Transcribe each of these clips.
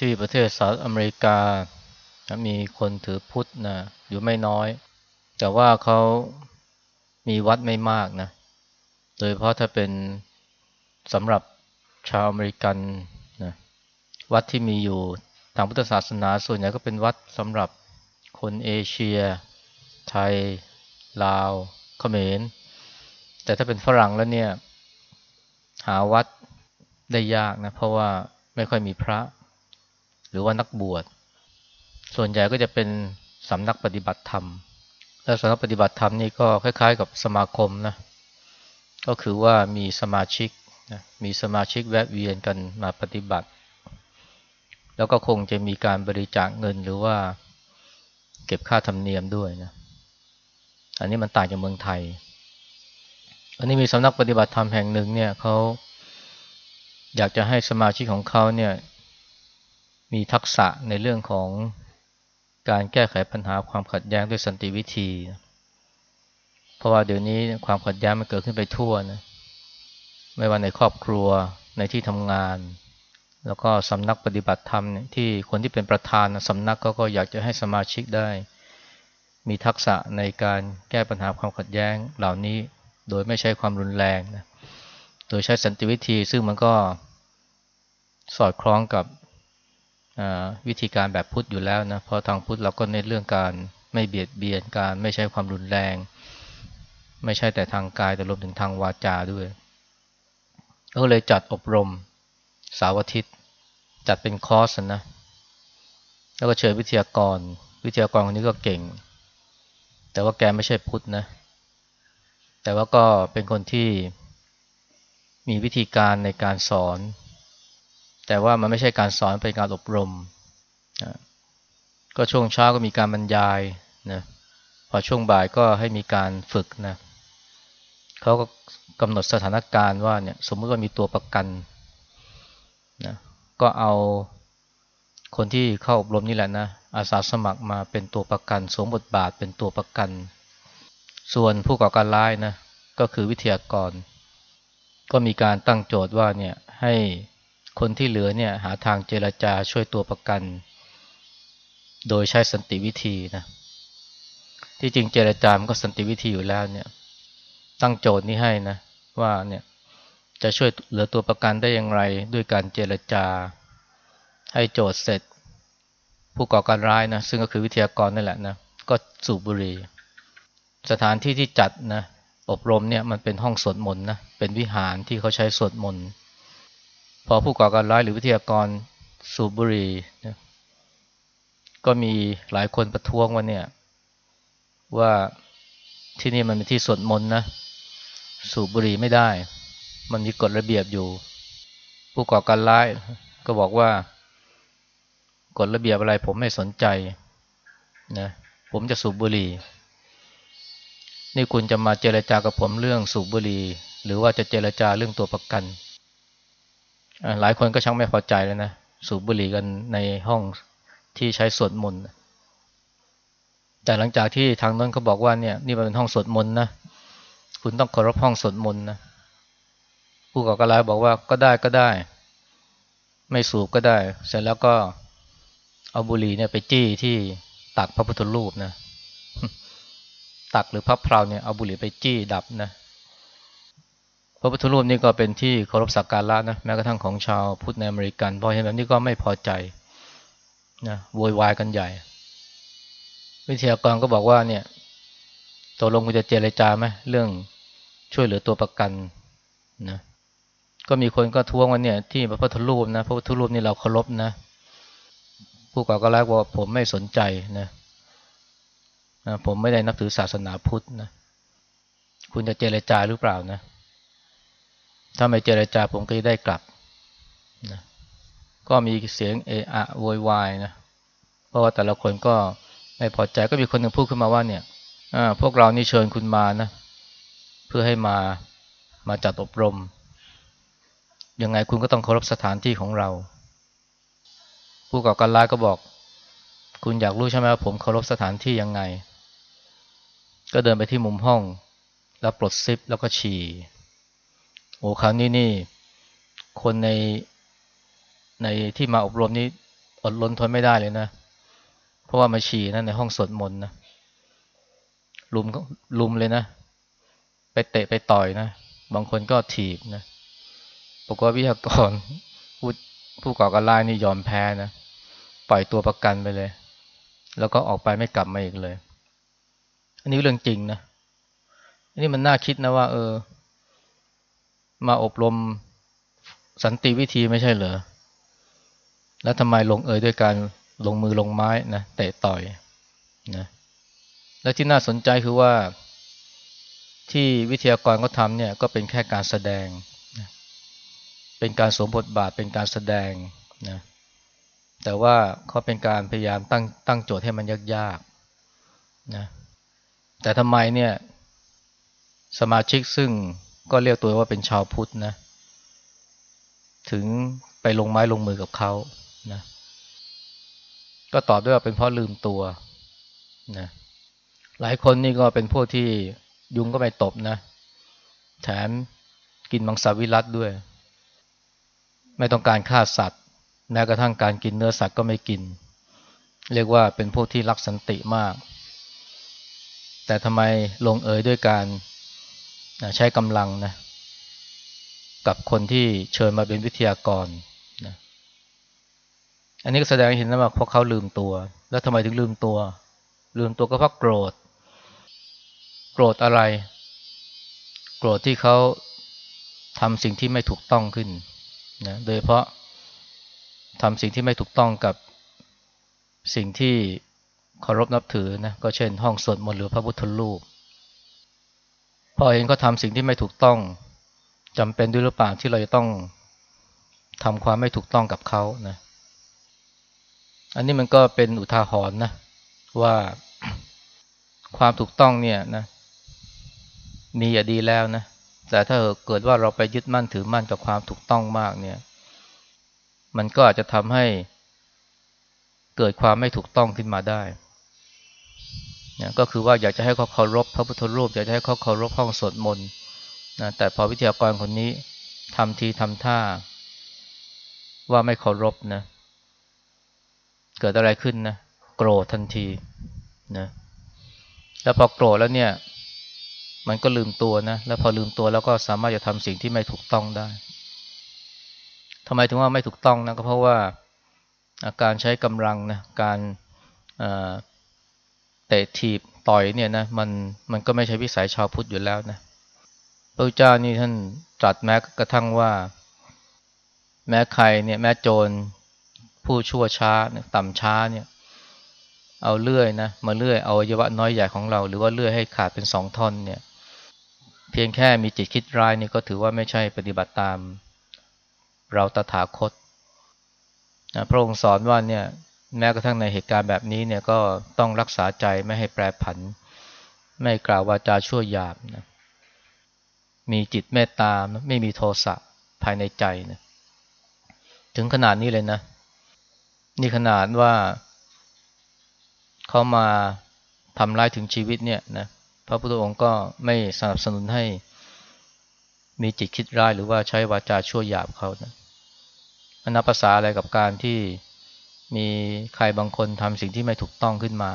ที่ประเทศสหรัฐอเมริกา มีคนถือพุทธนะอยู่ไม่น้อย แต่ว่าเขามีวัดไม่มากนะ โดยเพราะถ้าเป็นสำหรับชาวอเมริกันนะวัดที่มีอยู่ทางพุทธศาสนาส่วนใหญ่ก็เป็นวัดสำหรับคนเอเชีย ไทย ลาวเขมร แต่ถ้าเป็นฝรั่งแล้วเนี่ย หาวัดได้ยากนะ เพราะว่าไม่ค่อยมีพระ หรือว่านักบวช ส่วนใหญ่ก็จะเป็นสำนักปฏิบัติธรรม และสำนักปฏิบัติธรรมนี่ก็คล้าย ๆ กับสมาคมนะ ก็คือว่ามีสมาชิกนะมีสมาชิกแวะเวียนกันมาปฏิบัติ แล้วก็คงจะมีการบริจาคเงินหรือว่าเก็บค่าธรรมเนียมด้วยนะ อันนี้มันต่างจากเมืองไทย อันนี้มีสำนักปฏิบัติธรรมแห่งหนึ่งเนี่ยเขาอยากจะให้สมาชิกของเขาเนี่ย มีทักษะในเรื่องของการแก้ไขปัญหาความขัดแย้งด้วยสันติวิธี เพราะว่าเดี๋ยวนี้ความขัดแย้งมันเกิดขึ้นไปทั่วนะไม่ว่าในครอบครัวในที่ทำงาน แล้วก็สำนักปฏิบัติธรรมที่คนที่เป็นประธานสำนักก็ก็อยากจะให้สมาชิกได้ มีทักษะในการแก้ปัญหาความขัดแย้งเหล่านี้โดยไม่ใช้ความรุนแรงนะโดยใช้สันติวิธีซึ่งมันก็สอดคล้องกับ วิธีการแบบพุทธอยู่แล้วนะเพราะทางพุทธเราก็เน้นเรื่องการไม่เบียดเบียนการไม่ใช้ความรุนแรง ไม่ใช่แต่ทางกายแต่รวมถึงทางวาจาด้วยก็เลยจัดอบรมสาวทิตจัดเป็นคอร์สนะแล้วก็เชิญวิทยากร วิทยากรคนนี้ก็เก่ง แต่ว่าแกไม่ใช่พุทธนะ แต่ว่าก็เป็นคนที่มีวิธีการในการสอน แต่ว่ามันไม่ใช่การสอนเป็นการอบรมนะก็ช่วงเช้าก็มีการบรรยายนะพอช่วงบ่ายก็ให้มีการฝึกนะเขาก็กำหนดสถานการณ์ว่าเนี่ยสมมติว่ามีตัวประกันนะก็เอาคนที่เข้าอบรมนี่แหละนะอาสาสมัครมาเป็นตัวประกันสวมบทบาทเป็นตัวประกัน ส่วนผู้ก่อการร้ายนะก็คือวิทยากร ก็มีการตั้งโจทย์ว่าเนี่ยให้ คนที่เหลือเนี่ยหาทางเจรจาช่วยตัวประกัน โดยใช้สันติวิธีนะที่จริงเจรจามันก็สันติวิธีอยู่แล้วเนี่ย ตั้งโจทย์นี้ให้นะว่าเนี่ยจะช่วยเหลือตัวประกันได้อย่างไรด้วยการเจรจา ให้โจทย์เสร็จ ผู้ก่อการร้ายนะซึ่งก็คือวิทยากรนั่นแหละนะก็สูบบุหรี่สถานที่ที่จัดนะอบรมเนี่ยมันเป็นห้องสวดมนต์นะเป็นวิหารที่เขาใช้สวดมนต์ พอผู้ก่อการร้ายหรือวิทยากรสูบบุหรี่ก็มีหลายคนประท้วงว่าเนี่ย ว่าที่นี่มันเป็นที่สวดมนต์นะ สูบบุหรี่ไม่ได้ มันมีกฎระเบียบอยู่ ผู้ก่อการร้ายก็บอกว่ากฎระเบียบอะไรผมไม่สนใจนะผมจะสูบบุหรี่ นี่คุณจะมาเจรจากับผมเรื่องสูบบุหรี่ หรือว่าจะเจรจาเรื่องตัวประกัน หลายคนก็ช่างไม่พอใจแล้วนะ สูบบุหรี่กันในห้องที่ใช้สวดมนต์แต่หลังจากที่ทางนั้นเขาบอกว่าเนี่ยนี่เป็นห้องสวดมนต์นะคุณต้องเคารพห้องสวดมนต์นะผู้ก่อการร้ายบอกว่าก็ได้ก็ได้ ไม่สูบก็ได้ เสร็จแล้วก็เอาบุหรี่เนี่ยไปจี้ที่ตักพระพุทธรูปนะ ตักหรือพระเพลาเนี่ยเอาบุหรี่ไปจี้ดับนะ พระพุทธรูปนี่ก็เป็นที่เคารพสักการะนะแม้กระทั่งของชาวพุทธในอเมริกันพอเห็นแบบนี้ก็ไม่พอใจนะโวยวายกันใหญ่ วิทยากรก็บอกว่าเนี่ยตกลงคุณจะเจรจาไหมเรื่องช่วยเหลือตัวประกันนะก็มีคนก็ท้วงว่าเนี่ยที่พระพุทธรูปนะพระพุทธรูปนี่เราเคารพนะ ผู้ก่อการร้ายบอกผมไม่สนใจนะนะผมไม่ได้นับถือศาสนาพุทธนะ คุณจะเจรจาหรือเปล่านะ ถ้าไม่เจรจาผมก็จะได้กลับนะก็มีเสียงเอะอะโวยวายนะ เพราะว่าแต่ละคนก็ไม่พอใจก็มีคนหนึ่งพูดขึ้นมาว่าเนี่ยพวกเรานี่เชิญคุณมานะ เพื่อให้มามาจัดอบรม ยังไงคุณก็ต้องเคารพสถานที่ของเรา ผู้ก่อการร้ายก็บอก คุณอยากรู้ใช่ไหมว่าผมเคารพสถานที่ยังไง ก็เดินไปที่มุมห้อง แล้วปลดซิปแล้วก็ฉี่ โอ้คราวนี้นี่ คนในในที่มาอบรมนี้อดล้นทนไม่ได้เลยนะ เพราะว่ามาฉี่นะในห้องสวดมนต์นะลุมก็ลุมเลยนะ ไปเตะไปต่อยนะ บางคนก็ถีบนะปรากฏวิทยากรผู้ผู้ก่อการร้ายนี่ยอมแพ้นะ ปล่อยตัวประกันไปเลย แล้วก็ออกไปไม่กลับมาอีกเลย อันนี้เรื่องจริงนะ อันนี้มันน่าคิดนะว่า เออ มาอบรมสันติวิธีไม่ใช่เหรอ แล้วทำไมลงเอยด้วยการลงมือลงไม้นะเตะต่อยนะและที่น่าสนใจคือว่าที่วิทยากรเขาทำเนี่ยก็เป็นแค่การแสดงนะเป็นการสวมบทบาทเป็นการแสดงนะแต่ว่าเขาเป็นการพยายามตั้งตั้งโจทย์ให้มันยากๆนะแต่ทำไมเนี่ยสมาชิกซึ่ง ก็เรียกตัวว่าเป็นชาวพุทธนะ ถึงไปลงไม้ลงมือกับเขานะ ก็ตอบด้วยว่าเป็นเพราะลืมตัวนะ หลายคนนี่ก็เป็นพวกที่ยุงก็ไปตบนะ แถมกินมังสวิรัตด้วย ไม่ต้องการฆ่าสัตว์ แม้กระทั่งการกินเนื้อสัตว์ก็ไม่กิน เรียกว่าเป็นพวกที่รักสันติมาก แต่ทำไมลงเอยด้วยการ ใช้กำลังนะกับคนที่เชิญมาเป็นวิทยากรนะอันนี้ก็แสดงให้เห็นนะว่าพวกเขาลืมตัว แล้วทำไมถึงลืมตัว ลืมตัวก็เพราะโกรธ โกรธอะไร โกรธที่เขาทำสิ่งที่ไม่ถูกต้องขึ้นนะโดยเพราะทำสิ่งที่ไม่ถูกต้องกับสิ่งที่เคารพนับถือนะก็เช่นห้องสวดมนต์หรือพระพุทธรูป พอเห็นเขาทำสิ่งที่ไม่ถูกต้องจำเป็นด้วยหรือเปล่าที่เราจะต้องทำความไม่ถูกต้องกับเขานะอันนี้มันก็เป็นอุทาหรณ์นะว่าความถูกต้องเนี่ยนะมีอย่าดีแล้วนะแต่ถ้าเกิดว่าเราไปยึดมั่นถือมั่นกับความถูกต้องมากเนี่ย มันก็อาจจะทำให้เกิดความไม่ถูกต้องขึ้นมาได้ นะก็คือว่าอยากจะให้เขาเคารพพระพุทธรูปอยากจะให้เขาเคารพห้องสวดมนต์นะแต่พอวิทยากรคนนี้ทำทีทำท่า ว่าไม่เคารพนะ เกิดอะไรขึ้นนะโกรธทันทีนะแล้วพอโกรธแล้วเนี่ย มันก็ลืมตัวนะแล้วพอลืมตัวแล้วก็สามารถจะทำสิ่งที่ไม่ถูกต้องได้ทำไมถึงว่าไม่ถูกต้องนะก็เพราะว่าการใช้กำลังนะการ เตะถีบต่อยเนี่ยนะมันมันก็ไม่ใช่วิสัยชาวพุทธอยู่แล้วนะพระเจ้านี่ท่านตรัสแม้กระทั่งว่า แม้ใครเนี่ยแม้โจรผู้ชั่วช้าต่ำช้าเนี่ยเอาเลื่อยนะมาเลื่อยเอาอวัยวะน้อยใหญ่ของเรา หรือว่าเลื่อยให้ขาดเป็นสองท่อนเนี่ย เพียงแค่มีจิตคิดร้ายนี่ก็ถือว่าไม่ใช่ปฏิบัติตาม เราตถาคตนะพระองค์สอนว่าเนี่ย แม้กระทั่งในเหตุการณ์แบบนี้เนี่ยก็ต้องรักษาใจไม่ให้แปรผัน ไม่กล่าววาจาชั่วหยาบนะมีจิตเมตตาไม่มีโทสะภายในใจนะถึงขนาดนี้เลยนะ นี่ขนาดว่าเขามาทำร้ายถึงชีวิตเนี่ยนะพระพุทธองค์ก็ไม่สนับสนุนให้มีจิตคิดร้ายหรือว่าใช้วาจาชั่วหยาบเขานะนับภาษาอะไรกับการที่ มีใครบางคนทำสิ่งที่ไม่ถูกต้องขึ้นมา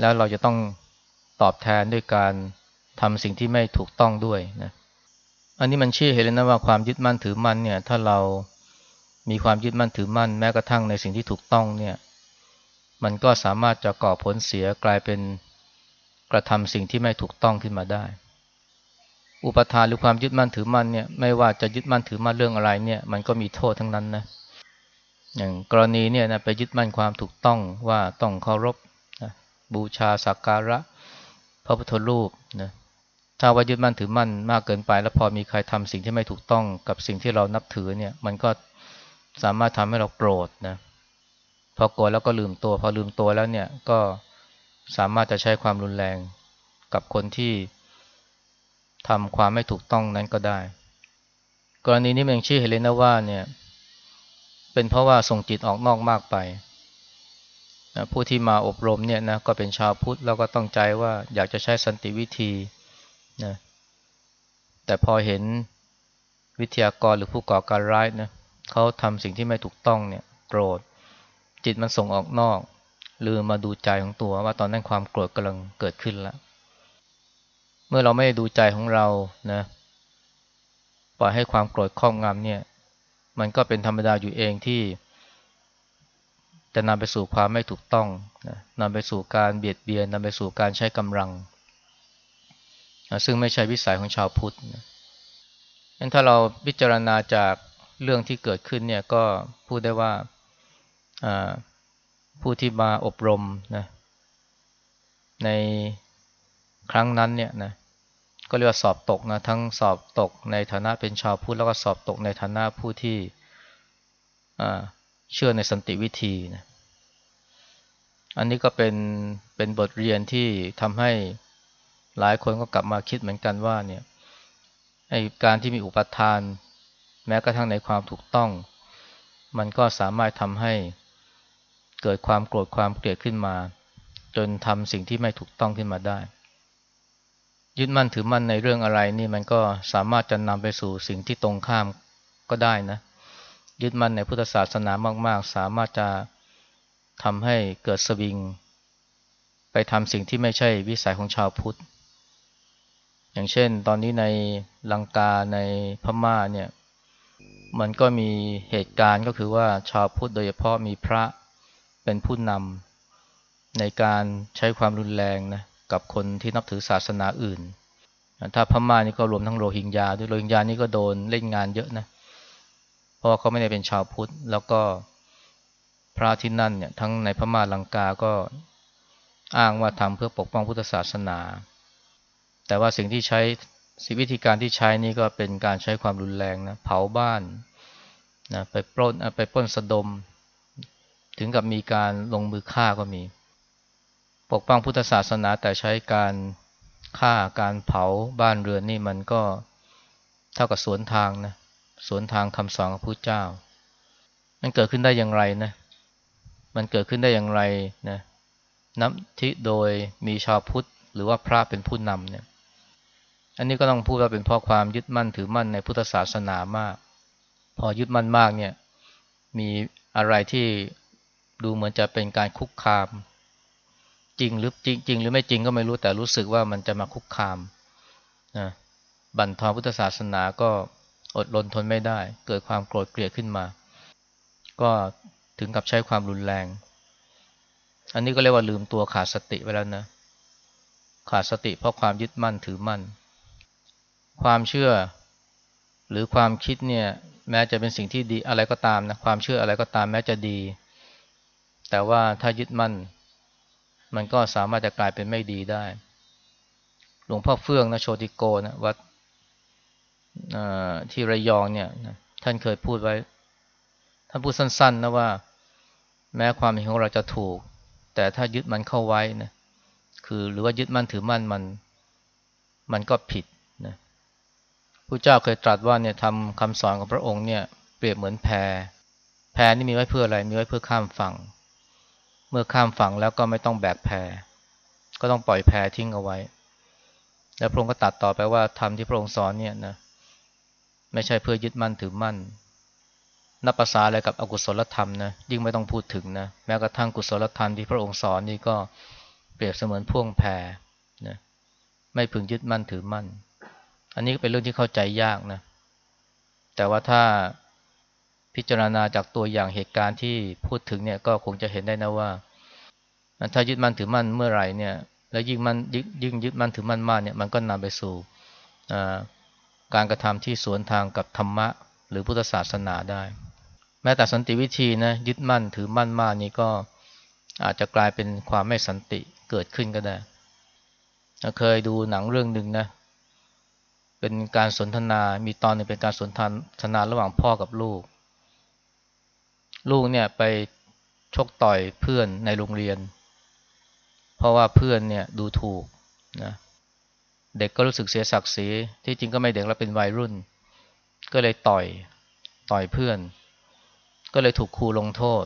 แล้วเราจะต้องตอบแทนด้วยการทำสิ่งที่ไม่ถูกต้องด้วยนะอันนี้มันชี้เห็นเลยนะว่าความยึดมั่นถือมั่นเนี่ย ถ้าเรามีความยึดมั่นถือมั่น แม้กระทั่งในสิ่งที่ถูกต้องเนี่ย มันก็สามารถจะก่อผลเสียกลายเป็นกระทำสิ่งที่ไม่ถูกต้องขึ้นมาได้ อุปทานหรือความยึดมั่นถือมั่นเนี่ย ไม่ว่าจะยึดมั่นถือมั่นเรื่องอะไรเนี่ย มันก็มีโทษทั้งนั้นนะ อย่างกรณีเนี่ยนะไปยึดมั่นความถูกต้องว่าต้องเคารพนะบูชาสักการะพระพุทธรูปนะถ้าว่ายึดมั่นถือมั่นมากเกินไป แล้วพอมีใครทำสิ่งที่ไม่ถูกต้องกับสิ่งที่เรานับถือเนี่ย มันก็สามารถทำให้เราโกรธนะพอโกรธแล้วก็ลืมตัว พอลืมตัวแล้วเนี่ยก็สามารถจะใช้ความรุนแรงกับคนที่ทำความไม่ถูกต้องนั้นก็ได้ กรณีนี้มันชี้เห็นเลยนะว่าเนี่ย เป็นเพราะว่าส่งจิตออกนอกมากไปนะผู้ที่มาอบรมเนี่ยนะก็เป็นชาวพุทธแล้วก็ต้องใจว่าอยากจะใช้สันติวิธีนะแต่พอเห็นวิทยากรหรือผู้ก่อการร้ายนะเขาทำสิ่งที่ไม่ถูกต้องเนี่ยโกรธ จิตมันส่งออกนอกลืมมาดูใจของตัวว่าตอนนั้นความโกรธกำลังเกิดขึ้นแล้ว เมื่อเราไม่ดูใจของเรานะปล่อยให้ความโกรธครอบงำเนี่ย มันก็เป็นธรรมดาอยู่เองที่ จะนำไปสู่ความไม่ถูกต้องนะนำไปสู่การเบียดเบียนนำไปสู่การใช้กำลังนะซึ่งไม่ใช่วิสัยของชาวพุทธนะงั้นถ้าเราพิจารณาจากเรื่องที่เกิดขึ้นเนี่ยก็พูดได้ว่าผู้ที่มาอบรมนะในครั้งนั้นเนี่ยนะ ก็เรียกว่าสอบตกนะทั้งสอบตกในฐานะเป็นชาวพุทธแล้วก็สอบตกในฐานะผู้ที่เชื่อในสันติวิธีนะอันนี้ก็เป็นเป็นบทเรียนที่ทำให้หลายคนก็กลับมาคิดเหมือนกันว่าเนี่ยไอการที่มีอุปทาน แม้กระทั่งในความถูกต้อง มันก็สามารถทำให้เกิดความโกรธความเกลียดขึ้นมา จนทำสิ่งที่ไม่ถูกต้องขึ้นมาได้ ยึดมั่นถือมั่นในเรื่องอะไรนี่มันก็สามารถจะนำไปสู่สิ่งที่ตรงข้ามก็ได้นะ ยึดมั่นในพุทธศาสนามากๆ สามารถจะทำให้เกิดสวิง ไปทำสิ่งที่ไม่ใช่วิสัยของชาวพุทธ อย่างเช่น ตอนนี้ในลังกาในพม่าเนี่ยมันก็มีเหตุการณ์ก็คือว่าชาวพุทธโดยเฉพาะมีพระเป็นผู้นำในการใช้ความรุนแรงนะ กับคนที่นับถือศาสนาอื่น ถ้าพม่านี่ก็รวมทั้งโรฮิงญาด้วยโรฮิงญานี่ก็โดนเล่นงานเยอะนะ เพราะเขาไม่ได้เป็นชาวพุทธ แล้วก็พระที่นั่นเนี่ยทั้งในพม่าลังกาก็อ้างว่าทำเพื่อปกป้องพุทธศาสนา แต่ว่าสิ่งที่ใช้สิวิธีการที่ใช้นี่ก็เป็นการใช้ความรุนแรงนะเผาบ้านนะไปปล้นไปปล้นสะดม ถึงกับมีการลงมือฆ่าก็มี ปกป้องพุทธศาสนาแต่ใช้การฆ่าการเผาบ้านเรือนนี่มันก็เท่ากับสวนทางนะสวนทางคำสอนของพระเจ้า มันเกิดขึ้นได้อย่างไรนะ มันเกิดขึ้นได้อย่างไรนะนับที่โดยมีชาวพุทธหรือว่าพระเป็นผู้นำเนี่ย อันนี้ก็ต้องพูดว่าเป็นเพราะความยึดมั่นถือมั่นในพุทธศาสนามาก พอยึดมั่นมากเนี่ย มีอะไรที่ดูเหมือนจะเป็นการคุกคาม จริงหรือจริงจริงหรือไม่จริงก็ไม่รู้แต่รู้สึกว่ามันจะมาคุกคามนะบั่นทอนพุทธศาสนาก็อดรนทนไม่ได้ เกิดความโกรธเกลียดขึ้นมา ก็ถึงกับใช้ความรุนแรง อันนี้ก็เรียกว่าลืมตัวขาดสติไปแล้วนะ ขาดสติเพราะความยึดมั่นถือมั่น ความเชื่อหรือความคิดเนี่ยแม้จะเป็นสิ่งที่ดีอะไรก็ตามนะความเชื่ออะไรก็ตามแม้จะดี แต่ว่าถ้ายึดมั่น มันก็สามารถจะกลายเป็นไม่ดีได้ หลวงพ่อเฟื่องนะโชติโกนะวัดที่ระยองเนี่ยท่านเคยพูดไว้ ท่านพูดสั้นๆนะว่า แม้ความเห็นของเราจะถูก แต่ถ้ายึดมันเข้าไว้นะคือหรือว่ายึดมั่นถือมั่นมัน มันก็ผิดนะพระเจ้าเคยตรัสว่าเนี่ยทำคำสอนของพระองค์เนี่ยเปรียบเหมือนแพแพนี่มีไว้เพื่ออะไรมีไว้เพื่อข้ามฝั่ง เมื่อข้ามฝั่งแล้วก็ไม่ต้องแบกแพก็ต้องปล่อยแพทิ้งเอาไว้ แล้วพระองค์ก็ตัดต่อไปว่าทำที่พระองค์สอนเนี่ยนะไม่ใช่เพื่อยึดมั่นถือมั่น นับภาษาอะไรกับอกุศลธรรมนะยิ่งไม่ต้องพูดถึงนะแม้กระทั่งกุศลธรรมที่พระองค์สอนนี่ก็เปรียบเสมือนพ่วงแพนะไม่พึงยึดมั่นถือมั่น อันนี้ก็เป็นเรื่องที่เข้าใจยากนะแต่ว่าถ้า พิจารณาจากตัวอย่างเหตุการณ์ที่พูดถึงเนี่ยก็คงจะเห็นได้นะว่า ถ้ายึดมั่นถือมั่นเมื่อไหร่เนี่ย แล้วยิ่งมันยิ่งยึดมั่นถือมั่นมากเนี่ยมันก็นำไปสู่การกระทำที่สวนทางกับธรรมะ หรือพุทธศาสนาได้ แม้แต่สันติวิธีนะยึดมั่นถือมั่นมากนี้ก็อาจจะกลายเป็นความไม่สันติเกิดขึ้นก็ได้ เคยดูหนังเรื่องหนึ่งนะเป็นการสนทนา มีตอนหนึ่งเป็นการสนทนาระหว่างพ่อกับลูก ลูกเนี่ยไปชกต่อยเพื่อนในโรงเรียน เพราะว่าเพื่อนเนี่ยดูถูกนะเด็กก็รู้สึกเสียศักดิ์ศรีที่จริงก็ไม่เด็กแล้วเป็นวัยรุ่น ก็เลยต่อยต่อยเพื่อน ก็เลยถูกครูลงโทษ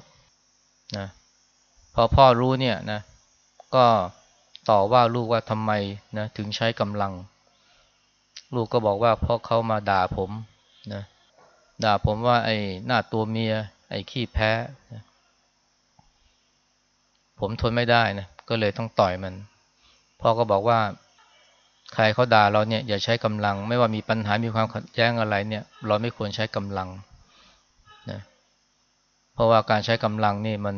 นะพอพ่อรู้เนี่ยนะก็ต่อว่าลูกว่าทำไมนะถึงใช้กำลัง ลูกก็บอกว่าเพราะเขามาด่าผมนะด่าผมว่าไอ้หน้าตัวเมีย ไอ้ขี้แพ้ ผมทนไม่ได้นะ ก็เลยต้องต่อยมัน พ่อก็บอกว่า ใครเขาด่าเราเนี่ยอย่าใช้กำลัง ไม่ว่ามีปัญหา มีความขัดแย้งอะไรเนี่ย เราไม่ควรใช้กำลังนะ เพราะว่าการใช้กำลังนี่มัน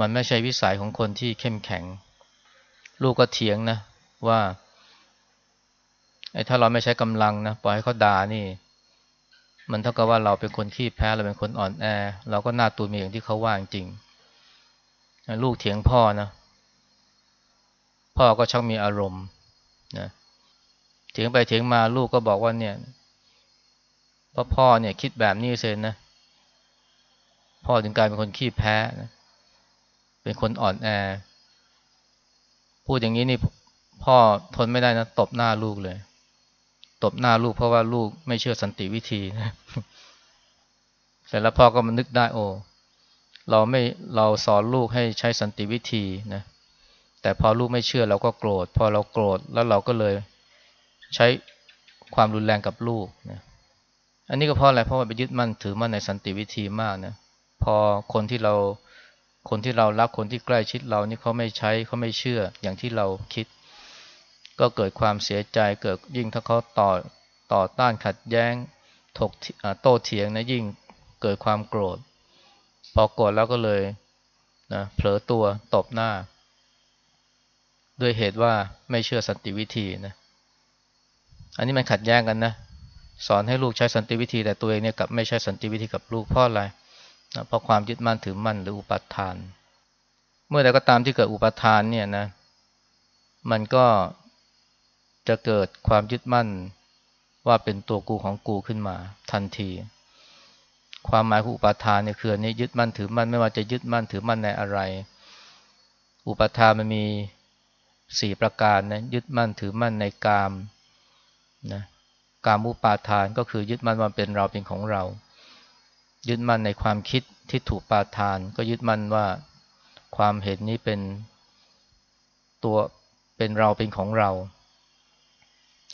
มันไม่ใช่วิสัยของคนที่เข้มแข็ง ลูกก็เถียงนะว่าไอ้ถ้าเราไม่ใช้กำลังนะปล่อยให้เขาด่านี่ มันเท่ากับว่าเราเป็นคนขี้แพ้เราเป็นคนอ่อนแอ เราก็หน้าตัวมีอย่างที่เขาว่าจริงลูกเถียงพ่อนะ พ่อก็ชักมีอารมณ์นะเถียงไปเถียงมาลูกก็บอกว่าเนี่ยพ่อพ่อเนี่ยคิดแบบนี้เซนนะพ่อถึงกลายเป็นคนขี้แพ้นะเป็นคนอ่อนแอ พูดอย่างนี้นี่พ่อทนไม่ได้นะตบหน้าลูกเลย ตบหน้าลูกเพราะว่าลูกไม่เชื่อสันติวิธีนะเสร็จแล้วพ่อก็มานึกได้โอ้เราไม่เราสอนลูกให้ใช้สันติวิธีนะแต่พอลูกไม่เชื่อเราก็โกรธ พอเราโกรธแล้วเราก็เลยใช้ความรุนแรงกับลูกนะอันนี้ก็เพราะอะไรเพราะว่าไปยึดมั่นถือมั่นในสันติวิธีมากนะพอคนที่เราคนที่เรารักคนที่ใกล้ชิดเรานี่เขาไม่ใช้เขาไม่เชื่ออย่างที่เราคิด ก็เกิดความเสียใจเกิดยิ่งถ้าเขาต่อต่อต้านขัดแย้งถกโต้เถียงนะยิ่งเกิดความโกรธ พอโกรธแล้วก็เลยนะเผลอตัวตบหน้า ด้วยเหตุว่าไม่เชื่อสันติวิธีนะอันนี้มันขัดแย้งกันนะสอนให้ลูกใช้สันติวิธี แต่ตัวเองเนี่ยกับไม่ใช้สันติวิธีกับลูกเพราะอะไรนะเพราะความยึดมั่นถือมั่นหรืออุปทาน เมื่อใดก็ตามที่เกิดอุปทานเนี่ยนะมันก็ จะเกิดความยึดมั่นว่าเป็นตัวกูของกูขึ้นมาทันที ความหมายของอุปทานเนี่ยคือนี้ยึดมั่นถือมั่นไม่ว่าจะยึดมั่นถือมั่นในอะไร อุปาทานมันมีสี่ประการนะยึดมั่นถือมั่นในกามนะกามุปาทานก็คือยึดมั่นว่าเป็นเราเป็นของเรา ยึดมั่นในความคิดที่ถูกปาทาน ก็ยึดมั่นว่าความเห็นนี้เป็นตัวเป็นเราเป็นของเรา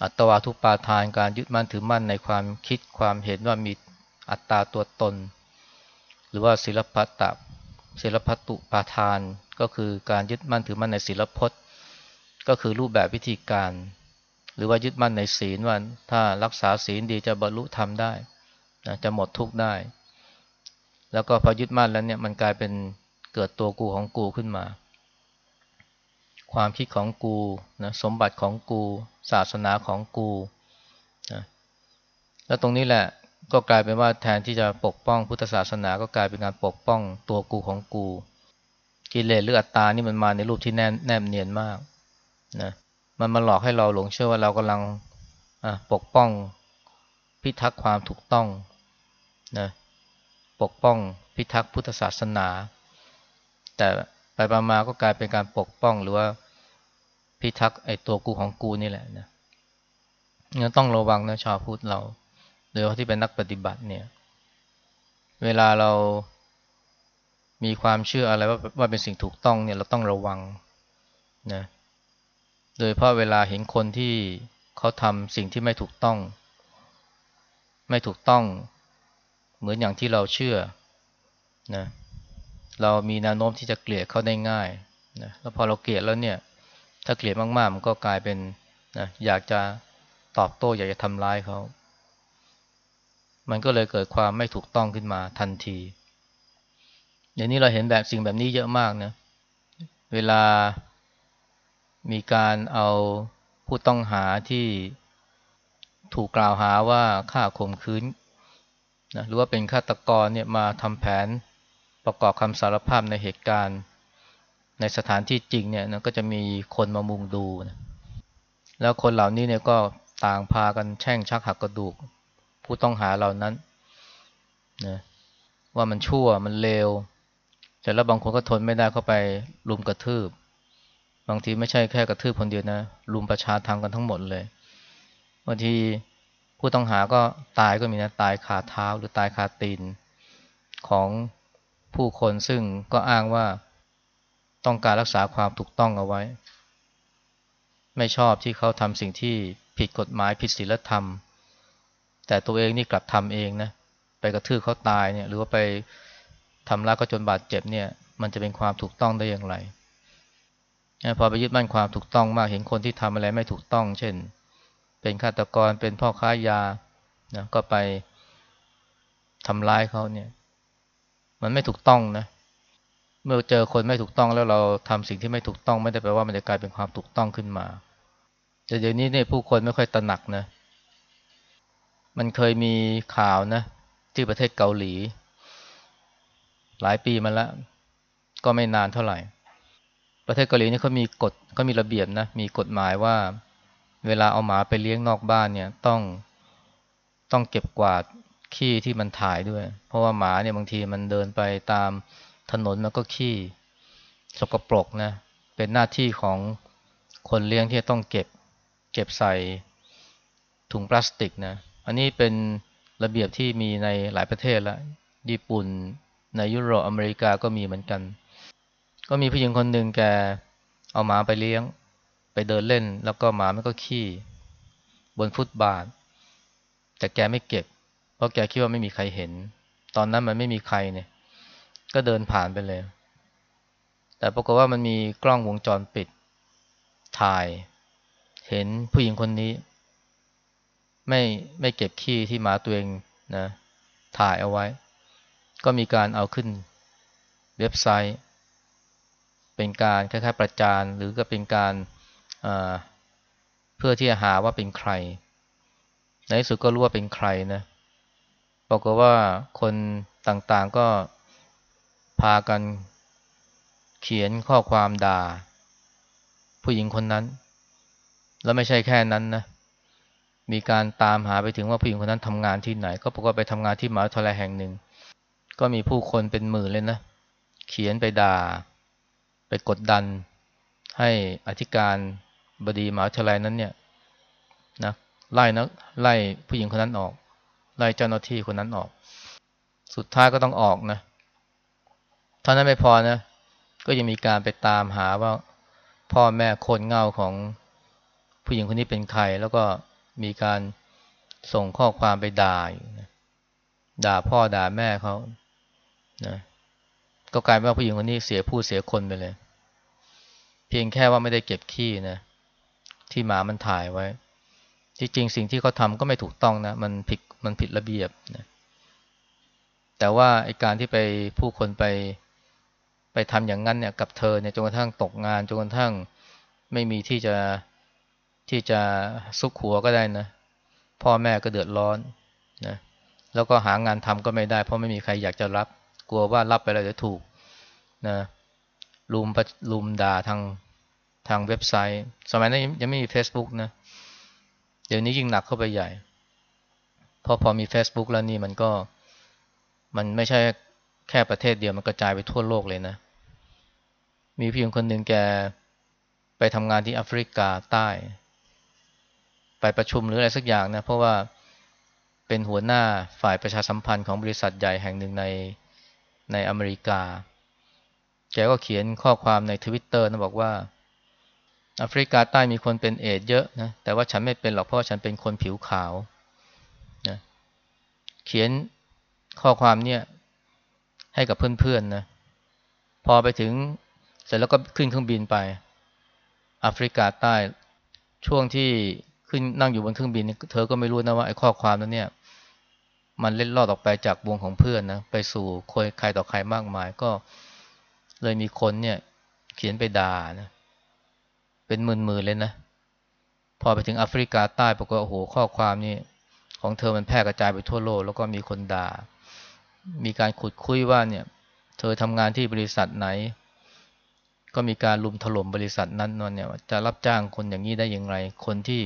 อัตวาทุปาทานการยึดมั่นถือมั่นในความคิดความเห็นว่ามีอัตตาตัวตน หรือว่าศิลปะตะศิลปตุปาทานก็คือการยึดมั่นถือมั่นในศิลพจน์ ก็คือรูปแบบวิธีการ หรือว่ายึดมั่นในศีลว่าถ้ารักษาศีลดีจะบรรลุธรรมได้จะหมดทุกข์ได้ แล้วก็พอยึดมั่นแล้วเนี่ยมันกลายเป็นเกิดตัวกูของกูขึ้นมา ความคิดของกูนะสมบัติของกู ศาสนาของกูนะแล้วตรงนี้แหละก็กลายเป็นว่าแทนที่จะปกป้องพุทธศาสนาก็กลายเป็นการปกป้องตัวกูของกูกิเลสหรืออัตตานี่มันมาในรูปที่แนบแนบเนียนมากนะมันมาหลอกให้เราหลงเชื่อว่าเรากำลังปกป้องพิทักษ์ความถูกต้องนะปกป้องพิทักษ์พุทธศาสนา แต่ไปประมาก็กลายเป็นการปกป้องหรือว่า พิทักษ์ไอตัวกูของกูนี่แหละนะงั้นต้องระวังนะชาวพุทธเราโดยเฉพาะที่เป็นนักปฏิบัติเนี่ย เวลาเรามีความเชื่ออะไรว่าว่าเป็นสิ่งถูกต้องเนี่ยเราต้องระวังนะโดยเพราะเวลาเห็นคนที่เขาทำสิ่งที่ไม่ถูกต้อง ไม่ถูกต้อง เหมือนอย่างที่เราเชื่อนะเรามีแนวโน้มที่จะเกลียดเขาได้ง่ายนะแล้วพอเราเกลียดแล้วเนี่ย ถ้าเกลียดมากๆ มันก็กลายเป็นนะอยากจะตอบโต้อยากจะทำร้ายเขา มันก็เลยเกิดความไม่ถูกต้องขึ้นมาทันทีเดี๋ยวนี้เราเห็นแบบสิ่งแบบนี้เยอะมากนะ เวลามีการเอาผู้ต้องหาที่ถูกกล่าวหาว่าฆ่าข่มขืนนะหรือว่าเป็นฆาตกรเนี่ยมาทำแผนประกอบคำสารภาพในเหตุการณ์ ในสถานที่จริงเนี่ยนะก็จะมีคนมามุงดูนะแล้วคนเหล่านี้เนี่ยก็ต่างพากันแช่งชักหักกระดูก ผู้ต้องหาเหล่านั้นนะว่ามันชั่วมันเลวแต่แล้วบางคนก็ทนไม่ได้เข้าไปลุมกระทืบ บางทีไม่ใช่แค่กระทืบคนเดียวนะลุมประชาทำกันทั้งหมดเลยบางทีผู้ต้องหาก็ตายก็มีนะตายขาเท้าหรือตายขาตีนของผู้คนซึ่งก็อ้างว่า ต้องการรักษาความถูกต้องเอาไว้ ไม่ชอบที่เขาทำสิ่งที่ผิดกฎหมายผิดศีลธรรม แต่ตัวเองนี่กลับทำเองนะไปกระทืบเขาตายเนี่ยหรือว่าไปทำร้ายเขาจนบาดเจ็บเนี่ย มันจะเป็นความถูกต้องได้อย่างไรพอไปยึดมั่นความถูกต้องมากเห็นคนที่ทำอะไรไม่ถูกต้อง เช่น เป็นฆาตกรเป็นพ่อค้ายานะก็ไปทำร้ายเขาเนี่ย มันไม่ถูกต้องนะ เมื่อเจอคนไม่ถูกต้องแล้วเราทำสิ่งที่ไม่ถูกต้องไม่ได้แปลว่ามันจะกลายเป็นความถูกต้องขึ้นมา แต่เดี๋ยวนี้เนี่ยผู้คนไม่ค่อยตระหนักนะ มันเคยมีข่าวนะ ที่ประเทศเกาหลี หลายปีมาแล้ว ก็ไม่นานเท่าไหร่ ประเทศเกาหลีนี่เขามีกฎเขามีระเบียบนะ มีกฎหมายว่า เวลาเอาหมาไปเลี้ยงนอกบ้านเนี่ยต้องต้องเก็บกวาดขี้ที่มันถ่ายด้วย เพราะว่าหมาเนี่ยบางทีมันเดินไปตาม ถนนมันก็ขี้สกปรกนะ เป็นหน้าที่ของคนเลี้ยงที่ต้องเก็บ เก็บใส่ถุงพลาสติกนะ อันนี้เป็นระเบียบที่มีในหลายประเทศแล้วญี่ปุ่น ในยุโรปอเมริกาก็มีเหมือนกัน ก็มีผู้หญิงคนหนึ่งแกเอาหมาไปเลี้ยง ไปเดินเล่น แล้วก็หมามันก็ขี้บนฟุตบาท แต่แกไม่เก็บ เพราะแกคิดว่าไม่มีใครเห็น ตอนนั้นมันไม่มีใครเนี่ย ก็เดินผ่านไปเลย แต่ปรากฏว่ามันมีกล้องวงจรปิด ถ่าย เห็นผู้หญิงคนนี้ ไม่ไม่เก็บขี้ที่หมาตัวเองนะ ถ่ายเอาไว้ ก็มีการเอาขึ้นเว็บไซต์ เป็นการคล้ายๆ ประจานหรือก็เป็นการเพื่อที่จะหาว่าเป็นใคร ในที่สุดก็รู้ว่าเป็นใครนะบอกว่าคนต่างๆก็ พากันเขียนข้อความด่า ผู้หญิงคนนั้น แล้วไม่ใช่แค่นั้นนะ มีการตามหาไปถึงว่าผู้หญิงคนนั้นทำงานที่ไหน ก็ปรากฏไปทำงานที่มหาวิทยาลัยแห่งหนึ่ง ก็มีผู้คนเป็นหมื่นเลยนะ เขียนไปด่า ไปกดดัน ให้อธิการบดีมหาวิทยาลัยนั้นเนี่ยนะไล่นะไล่ผู้หญิงคนนั้นออก ไล่เจ้าหน้าที่คนนั้นออก สุดท้ายก็ต้องออกนะเท่านั้นไม่พอนะ ก็ยังมีการไปตามหาว่าพ่อแม่คนเงาของผู้หญิงคนนี้เป็นใคร แล้วก็มีการส่งข้อความไปด่าอยู่นะด่าพ่อด่าแม่เขานะก็กลายเป็นว่าผู้หญิงคนนี้เสียผู้เสียคนไปเลย เพียงแค่ว่าไม่ได้เก็บขี้นะที่หมามันถ่ายไว้ ที่จริงสิ่งที่เขาทำก็ไม่ถูกต้องนะ มันผิดมันผิดระเบียบนะแต่ว่าไอการที่ไปผู้คนไป ไปทำอย่างนั้นเนี่ยกับเธอเนี่ยจนกระทั่งตกงานจนกระทั่งไม่มีที่จะที่จะซุกหัวก็ได้นะ พ่อแม่ก็เดือดร้อนนะแล้วก็หางานทำก็ไม่ได้ เพราะไม่มีใครอยากจะรับ กลัวว่ารับไปแล้วจะถูกนะลุมลุมด่าทางทางเว็บไซต์ สมัยนั้นยังไม่มี Facebook นะ เดี๋ยวนี้ยิ่งหนักเข้าไปใหญ่พอพอมี Facebook แล้วนี่มันก็มันไม่ใช่แค่ประเทศเดียวมันกระจายไปทั่วโลกเลยนะ มีเพียงคนหนึ่งแกไปทำงานที่แอฟริกาใต้ ไปประชุมหรืออะไรสักอย่างนะ เพราะว่าเป็นหัวหน้าฝ่ายประชาสัมพันธ์ของบริษัทใหญ่แห่งหนึ่งในในอเมริกา แกก็เขียนข้อความในทวิตเตอร์นะบอกว่าแอฟริกาใต้มีคนเป็นเอดเยอะนะ แต่ว่าฉันไม่เป็นหรอกเพราะฉันเป็นคนผิวขาวนะเขียนข้อความเนี่ยให้กับเพื่อนๆนะพอไปถึง เสร็จแล้วก็ขึ้นเครื่องบินไปแอฟริกาใต้ช่วงที่ขึ้นนั่งอยู่บนเครื่องบิน เธอก็ไม่รู้นะว่าไอ้ข้อความนั้นเนี่ย มันเล็ดลอดออกไปจากวงของเพื่อนนะไปสู่คนใครต่อใครมากมายก็เลยมีคนเนี่ย เขียนไปด่านะเป็นหมื่นๆเลยนะพอไปถึงแอฟริกาใต้ปรากฏโอ้โหข้อความนี้ของเธอมันแพร่กระจายไปทั่วโลก แล้วก็มีคนด่า มีการขุดคุยว่าเนี่ย เธอทำงานที่บริษัทไหน ก็มีการลุมถล่มบริษัทนั้นนเนี่ยจะรับจ้างคนอย่างนี้ได้อย่างไร คนที่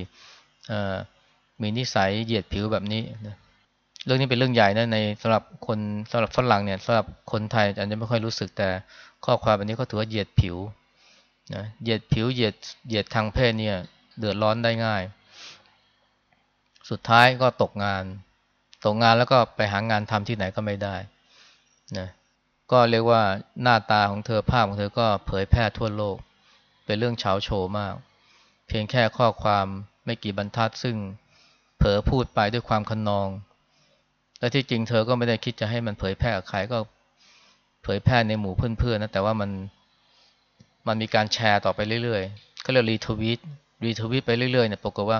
มีนิสัยเหยียดผิวแบบนี้นะเรื่องนี้เป็นเรื่องใหญ่นะในสำหรับคนสำหรับฝรั่งเนี่ยสำหรับคนไทยอาจจะไม่ค่อยรู้สึกแต่ข้อความแบบนี้ก็ถือว่าเหยียดผิวนะเหยียดผิวเหยียดเหยียดทางเพศเนี่ย เดือดร้อนได้ง่าย สุดท้ายก็ตกงาน ตกงานแล้วก็ไปหางานทำที่ไหนก็ไม่ได้นะ ก็เรียกว่าหน้าตาของเธอภาพของเธอก็เผยแพร่ทั่วโลก เป็นเรื่องเฉาโชว์มาก เพียงแค่ข้อความไม่กี่บรรทัดซึ่งเผลอพูดไปด้วยความขนอง และที่จริงเธอก็ไม่ได้คิดจะให้มันเผยแพร่กับใครก็เผยแพร่ในหมู่เพื่อนๆนะแต่ว่ามันมันมีการแชร์ต่อไปเรื่อยๆก็เรียกรีทวีตรีทวีตไปเรื่อยๆเนี่ยปรากฏว่า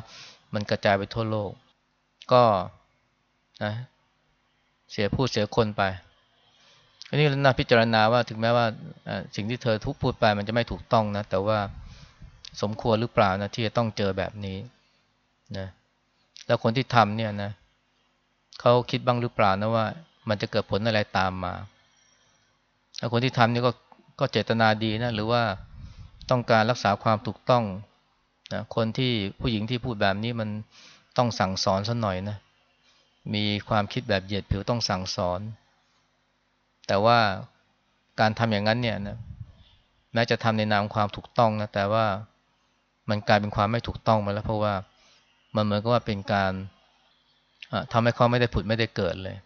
มันกระจายไปทั่วโลก ก็นะเสียผู้เสียคนไป อันนี้น่าพิจารณาว่าถึงแม้ว่าสิ่งที่เธอทุกพูดไปมันจะไม่ถูกต้องนะ แต่ว่าสมควรหรือเปล่านะที่จะต้องเจอแบบนี้นะแล้วคนที่ทำเนี่ยนะเขาคิดบ้างหรือเปล่านะว่า มันจะเกิดผลอะไรตามมาแล้วคนที่ทำนี่ก็ก็เจตนาดีนะหรือว่าต้องการรักษาความถูกต้องนะคนที่ผู้หญิงที่พูดแบบนี้มันต้องสั่งสอนสัหน่อยนะมีความคิดแบบเหยียดผิวต้องสั่งสอน แต่ว่าการทำอย่างนั้นเนี่ยนะแม้จะทำในนามความถูกต้องนะแต่ว่ามันกลายเป็นความไม่ถูกต้องมาแล้ว เพราะว่ามันเหมือนกับว่าเป็นการทำให้เขาไม่ได้ผุดไม่ได้เกิดเลย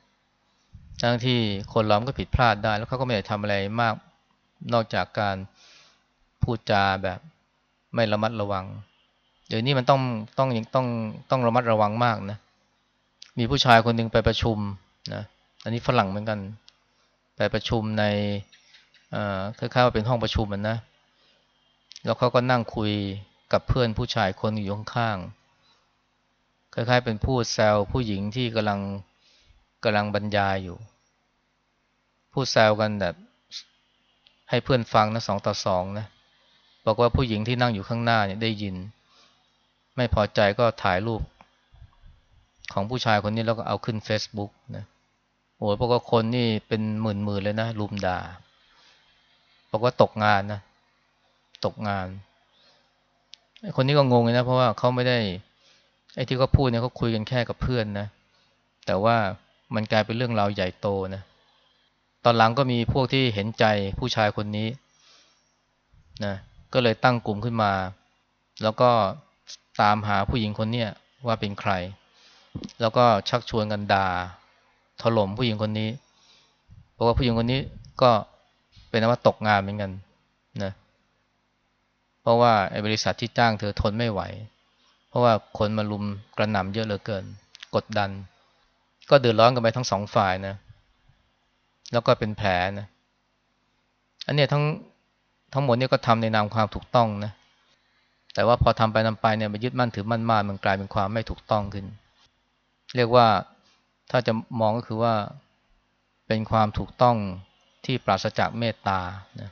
ทั้งที่คนเราก็ผิดพลาดได้ แล้วเขาก็ไม่ได้ทำอะไรมากนอกจากการพูดจาแบบไม่ระมัดระวัง เดี๋ยวนี้มันต้องต้องต้องต้องระมัดระวังมากนะ มีผู้ชายคนหนึ่งไปประชุมนะ อันนี้ฝรั่งเหมือนกัน ไปประชุมในคล้ายๆว่าเป็นห้องประชุมมันนะ แล้วเขาก็นั่งคุยกับเพื่อนผู้ชายคนอยู่ข้างๆคล้ายๆเป็นพูดแซวผู้หญิงที่กำลังกำลังบรรยายอยู่พูดแซวกันแบบ ให้เพื่อนฟังนะสองต่อสองนะบอกว่าผู้หญิงที่นั่งอยู่ข้างหน้าเนี่ยได้ยิน ไม่พอใจก็ถ่ายรูปของผู้ชายคนนี้แล้วก็เอาขึ้น Facebook นะ อ้ยพวกคนนี่เป็นหมื่นๆเลยนะลุมด่าบอกว่าตกงานนะตกงานคนนี้ก็งงเลยนะ เพราะว่าเขาไม่ได้ไอ้ที่เขาพูดเนี่ยเขาคุยกันแค่กับเพื่อนนะแต่ว่ามันกลายเป็นเรื่องราวใหญ่โตนะตอนหลังก็มีพวกที่เห็นใจผู้ชายคนนี้นะก็เลยตั้งกลุ่มขึ้นมา แล้วก็ตามหาผู้หญิงคนเนี้ยว่าเป็นใคร แล้วก็ชักชวนกันด่า ถล่มผู้หญิงคนนี้ เพราะว่าผู้หญิงคนนี้ก็เป็นนว่าตกงานเหมือนกันนะเพราะว่าบริษัทที่จ้างเธอทนไม่ไหว เพราะว่าคนมาลุมกระหน่ำเยอะเหลือเกิน กดดัน ก็เดือดร้อนกันไปทั้งสองฝ่ายนะแล้วก็เป็นแผลนะอันเนี้ยทั้งทั้งหมดนี่ก็ทำในนามความถูกต้องนะแต่ว่าพอทำไปทาไปเนี่ยมันยึดมั่นถือมั่นมากมันกลายเป็นความไม่ถูกต้องขึ้น เรียกว่า ถ้าจะมองก็คือว่าเป็นความถูกต้องที่ปราศจากเมตตานะ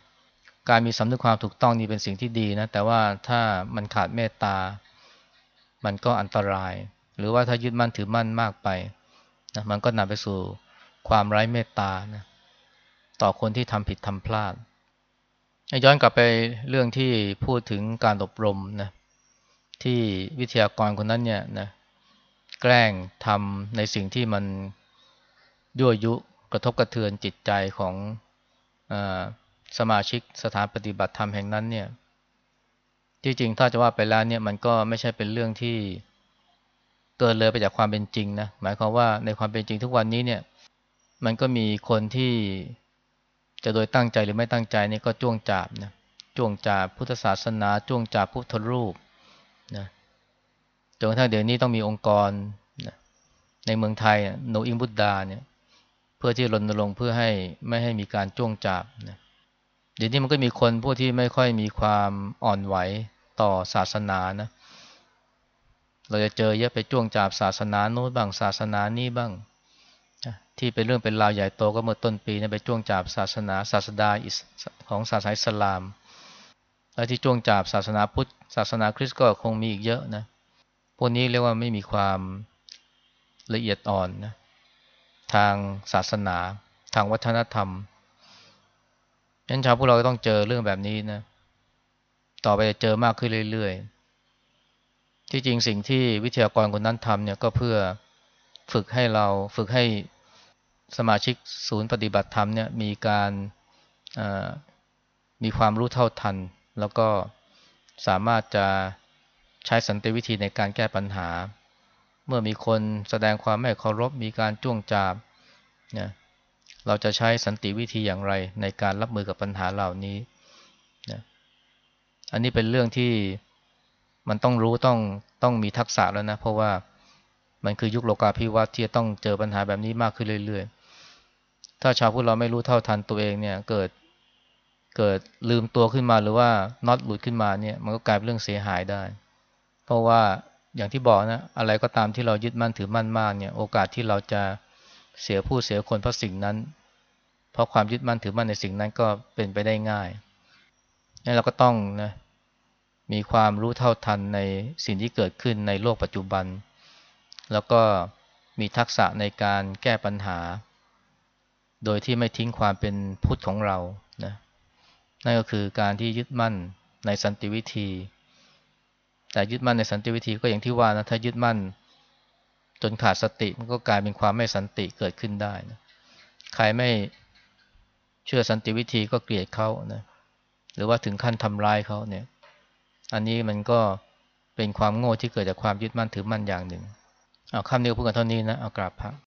การมีสำนึกความถูกต้องนี่เป็นสิ่งที่ดีนะแต่ว่าถ้ามันขาดเมตตา มันก็อันตราย หรือว่าถ้ายึดมั่นถือมั่นมากไปนะมันก็นำไปสู่ความไร้เมตตานะต่อคนที่ทำผิดทำพลาด ย้อนกลับไปเรื่องที่พูดถึงการอบรมนะที่วิทยากรคนนั้นเนี่ยนะ แกล้งทำในสิ่งที่มันยั่วยุกระทบกระเทือนจิตใจของอสมาชิกสถานปฏิบัติธรรมแห่งนั้นเนี่ยที่จริงถ้าจะว่าไปแล้วเนี่ยมันก็ไม่ใช่เป็นเรื่องที่เกินเลยไปจากความเป็นจริงนะหมายความว่าในความเป็นจริงทุกวันนี้เนี่ย มันก็มีคนที่จะโดยตั้งใจหรือไม่ตั้งใจนี่ก็จ้วงจาบนะจ้วงจาบพุทธศาสนา จ้วงจาบพุทธรูปนะ จนกระทั่งเดี๋ยวนี้ต้องมีองค์กรในเมืองไทยโนอิงบุตดาเนี่ยเพื่อที่รณรงค์เพื่อให้ไม่ให้มีการจ้วงจาบนะเดี๋ยวนี้มันก็มีคนพวกที่ไม่ค่อยมีความอ่อนไหวต่อศาสนานะเราจะเจอเยอะไปจ้วงจาบศาสนาโน้นบ้างศาสนานี้บ้างที่เป็นเรื่องเป็นราวใหญ่โตก็เมื่อต้นปีนะไปจ้วงจาบศาสนาศาสดาของศาสนาอิสลาม และที่จ้วงจาบศาสนาพุทธศาสนาคริสต์ก็คงมีอีกเยอะนะ วกนี้เรียกว่าไม่มีความละเอียดอ่อนนะทางศาสนา ทางวัฒนธรรมฉะนั้นชาวพวกเราต้องเจอเรื่องแบบนี้นะ ต่อไปจะเจอมากขึ้นเรื่อยๆ ที่จริงสิ่งที่วิทยากรคนนั้นทำเนี่ยก็เพื่อฝึกให้เราฝึกให้สมาชิกศูนย์ปฏิบัติธรรมเนี่ยมีการมีความรู้เท่าทัน แล้วก็สามารถจะ ใช้สันติวิธีในการแก้ปัญหา เมื่อมีคนแสดงความไม่เคารพมีการจ้วงจาบนะเราจะใช้สันติวิธีอย่างไรในการรับมือกับปัญหาเหล่านี้นะอันนี้เป็นเรื่องที่มันต้องรู้ต้องต้องมีทักษะแล้วนะ เพราะว่ามันคือยุคโลกาภิวัตน์ที่จะต้องเจอปัญหาแบบนี้มากขึ้นเรื่อย ๆ ถ้าชาวพุทธเราไม่รู้เท่าทันตัวเองเนี่ยเกิดเกิดลืมตัวขึ้นมาหรือว่าน็อตหลุดขึ้นมาเนี่ยมันก็กลายเป็นเรื่องเสียหายได้ เพราะว่าอย่างที่บอกนะอะไรก็ตามที่เรายึดมั่นถือมั่นมากเนี่ยโอกาสที่เราจะเสียผู้เสียคนเพราะสิ่งนั้น เพราะความยึดมั่นถือมั่นในสิ่งนั้นก็เป็นไปได้ง่ายนี่เราก็ต้องนะมีความรู้เท่าทันในสิ่งที่เกิดขึ้นในโลกปัจจุบัน แล้วก็มีทักษะในการแก้ปัญหา โดยที่ไม่ทิ้งความเป็นพุทธของเรานะนั่นก็คือการที่ยึดมั่นในสันติวิธี แต่ยึดมั่นในสันติวิธีก็อย่างที่ว่านะถ้ายึดมั่น จนขาดสติมันก็กลายเป็นความไม่สันติเกิดขึ้นได้นะใครไม่เชื่อสันติวิธีก็เกลียดเขานะหรือว่าถึงขั้นทำร้ายเขาเนี่ย อันนี้มันก็เป็นความโง่ที่เกิดจากความยึดมั่นถือมั่นอย่างหนึ่งเอาคำเดียวพูดกันเท่านี้นะเอากราบพระ